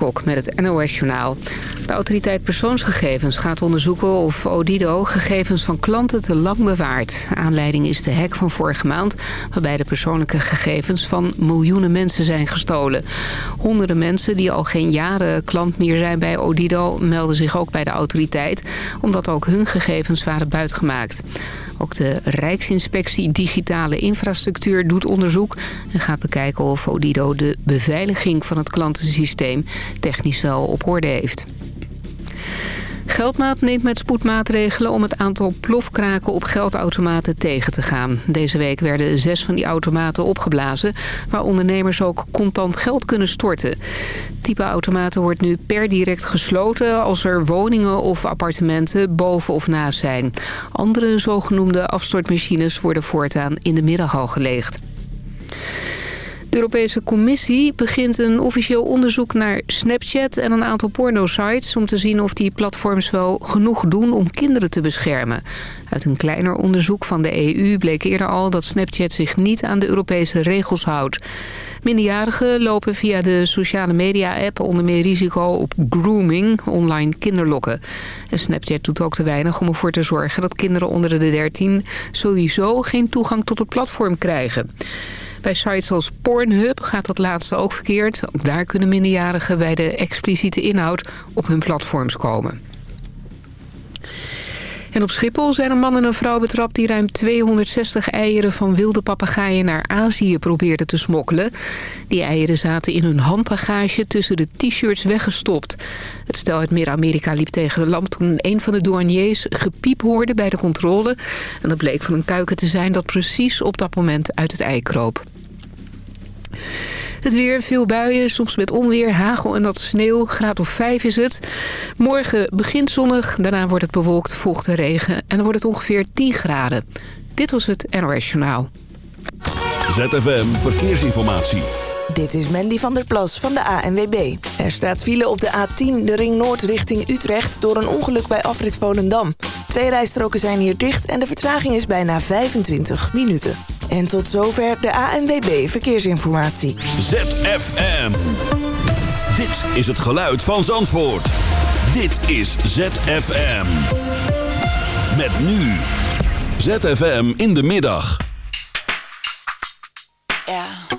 Met het NOS-journaal. De autoriteit persoonsgegevens gaat onderzoeken of Odido gegevens van klanten te lang bewaart. Aanleiding is de hack van vorige maand... waarbij de persoonlijke gegevens van miljoenen mensen zijn gestolen. Honderden mensen die al geen jaren klant meer zijn bij Odido... melden zich ook bij de autoriteit... omdat ook hun gegevens waren buitgemaakt. Ook de Rijksinspectie Digitale Infrastructuur doet onderzoek... en gaat bekijken of Odido de beveiliging van het klantensysteem technisch wel op orde heeft. Geldmaat neemt met spoedmaatregelen om het aantal plofkraken op geldautomaten tegen te gaan. Deze week werden zes van die automaten opgeblazen... waar ondernemers ook contant geld kunnen storten. type automaten wordt nu per direct gesloten... als er woningen of appartementen boven of naast zijn. Andere zogenoemde afstortmachines worden voortaan in de middag al gelegd. De Europese Commissie begint een officieel onderzoek naar Snapchat en een aantal pornosites... om te zien of die platforms wel genoeg doen om kinderen te beschermen. Uit een kleiner onderzoek van de EU bleek eerder al dat Snapchat zich niet aan de Europese regels houdt. Minderjarigen lopen via de sociale media-app onder meer risico op grooming, online kinderlokken. En Snapchat doet ook te weinig om ervoor te zorgen dat kinderen onder de 13 sowieso geen toegang tot het platform krijgen. Bij sites als Pornhub gaat dat laatste ook verkeerd. Ook daar kunnen minderjarigen bij de expliciete inhoud op hun platforms komen. En op Schiphol zijn een man en een vrouw betrapt... die ruim 260 eieren van wilde papegaaien naar Azië probeerden te smokkelen. Die eieren zaten in hun handbagage tussen de t-shirts weggestopt. Het stel uit Midden-Amerika liep tegen de lamp toen een van de douaniers gepiep hoorde bij de controle. En dat bleek van een kuiken te zijn dat precies op dat moment uit het ei kroop. Het weer, veel buien, soms met onweer, hagel en dat sneeuw. Graad of 5 is het. Morgen begint zonnig, daarna wordt het bewolkt, volgt de regen... en dan wordt het ongeveer 10 graden. Dit was het NOS Journaal. ZFM Verkeersinformatie. Dit is Mandy van der Plas van de ANWB. Er staat file op de A10, de Ring Noord richting Utrecht... door een ongeluk bij afrit Volendam. Twee rijstroken zijn hier dicht en de vertraging is bijna 25 minuten. En tot zover de ANWB Verkeersinformatie. ZFM. Dit is het geluid van Zandvoort. Dit is ZFM. Met nu. ZFM in de middag. Ja.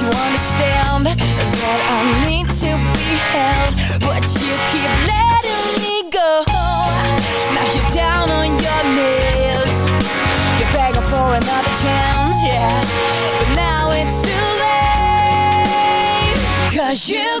you understand That I need to be held But you keep letting me go. Now you're down on your knees. You're begging for another chance, yeah. But now it's too late Cause you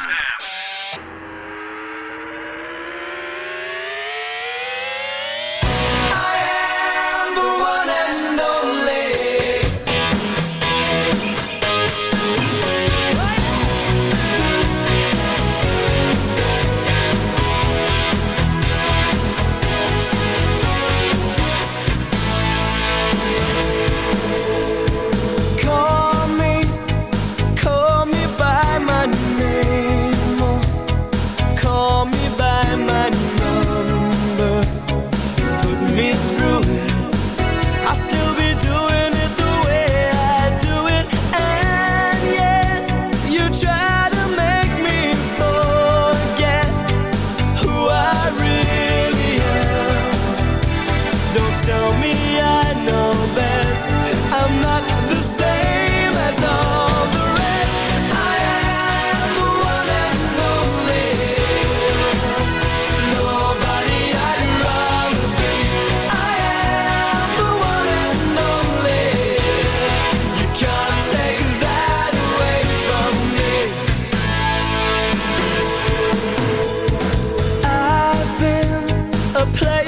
play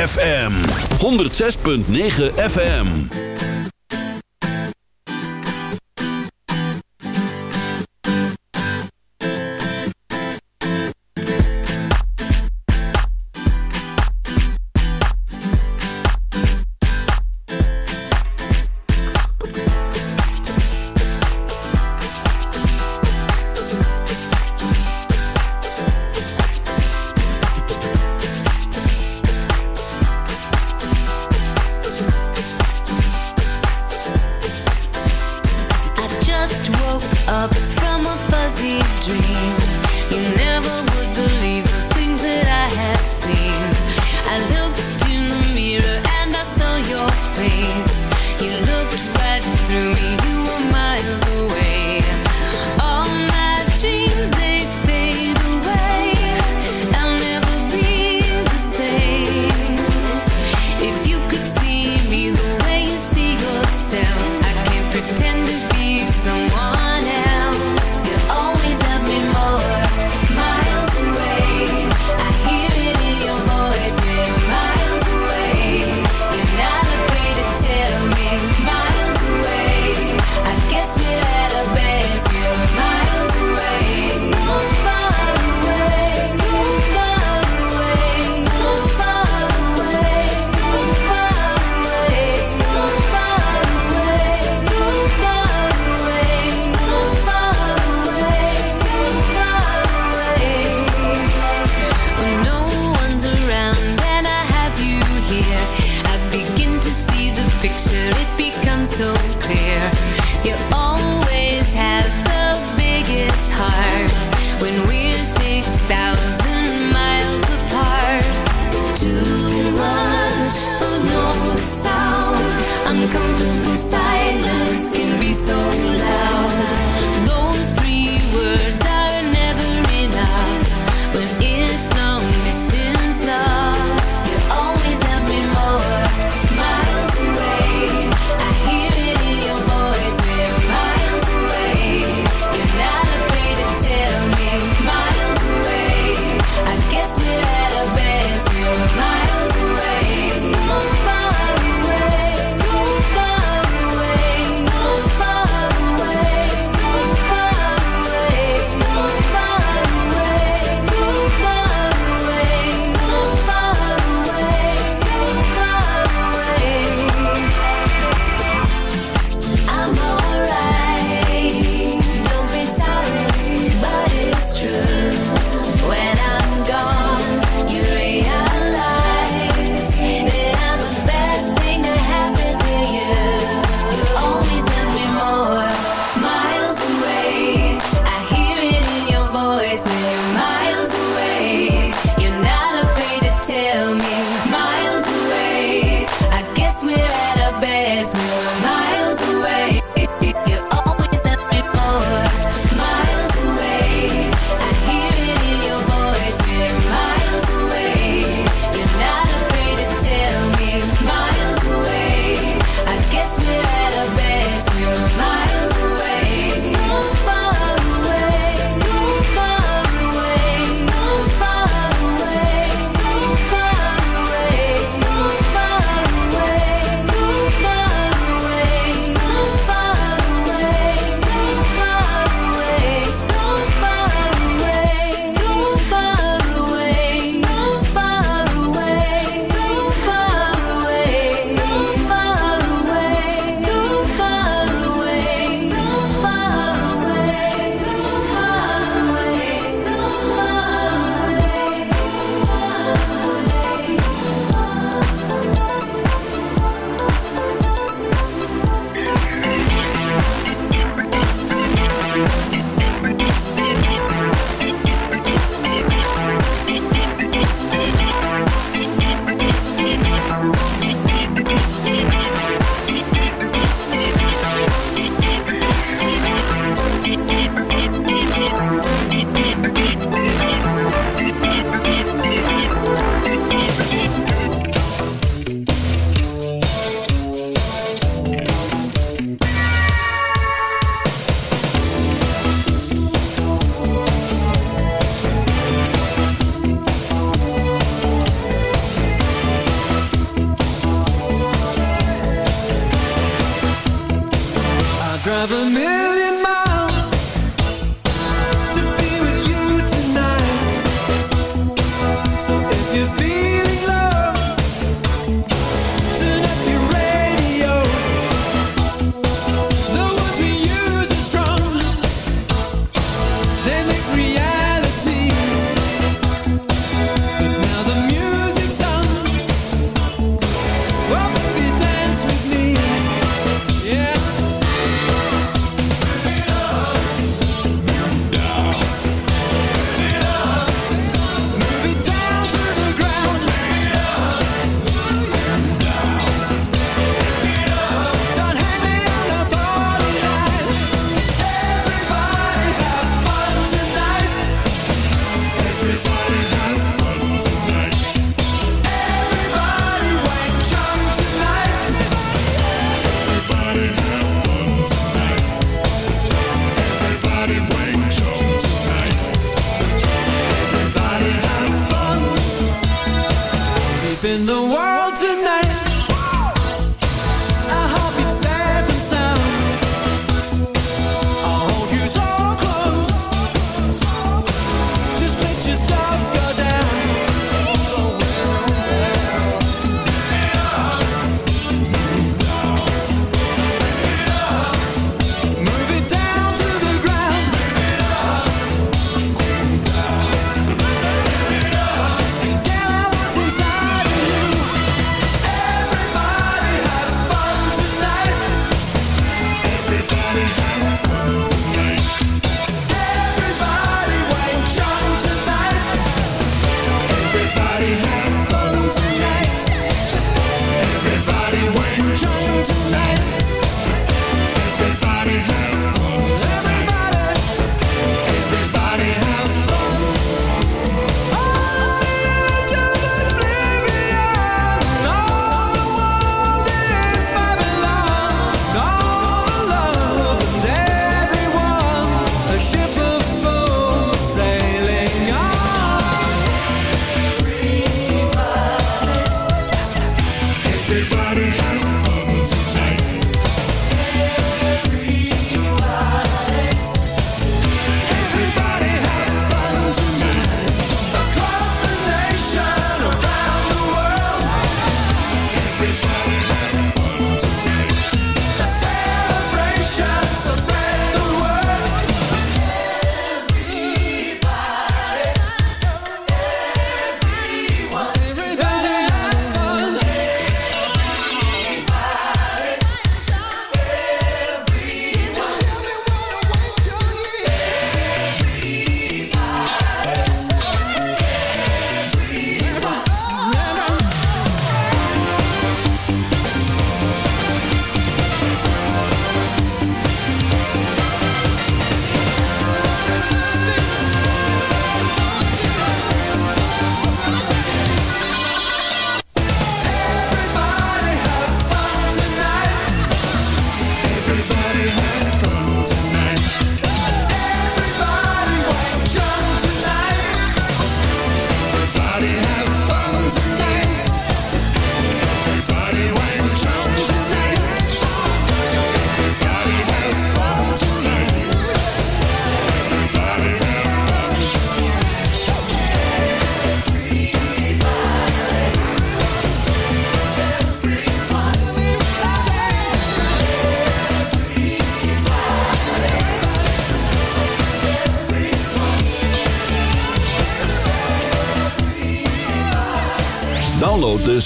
ZFM 106.9 FM.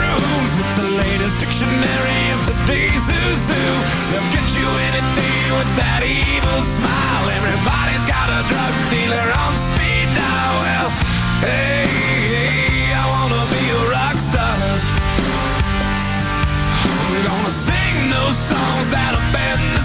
rooms with the latest dictionary of today's who. They'll get you anything with that evil smile. Everybody's got a drug dealer on speed dial. Well, hey, hey, I wanna be a rock star. I'm gonna sing those songs that offend the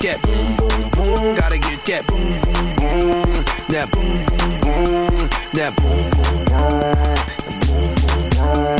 boom, gotta get that boom boom boom, that boom boom boom, that boom boom boom, that boom boom boom.